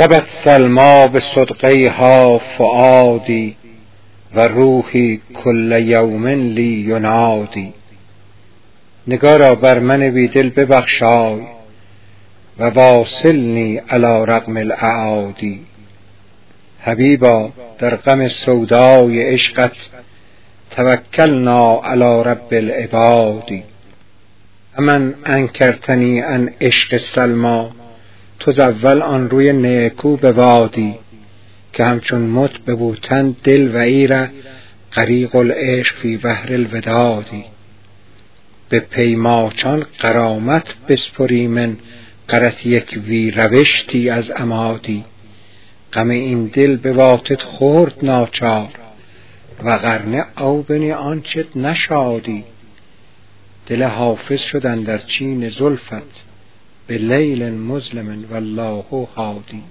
کتبت سلما به صدقیها فؤادی و روحی کل یوم لی ینادی. نگارا بر من بی دل ببخشای و واصلنی علی رغم الاعادی. حبیبا در غم سودای عشقت توکلنا علی رب العباد امن انکرتنی عن عشق سلما تزول آن روی نیکو به وادی که همچون مت ببوتن دل و ایره غریق العشق فی بحر الودادی. به پیماچان غرامت بسپریمن غرت یک وی روشتی از عمادی غم این دل به واتت خورد ناچار وغرنه او بنی آنچت نشادی. دل حافظ شد اندر چین زلفت. بالليل المظلم والله هادي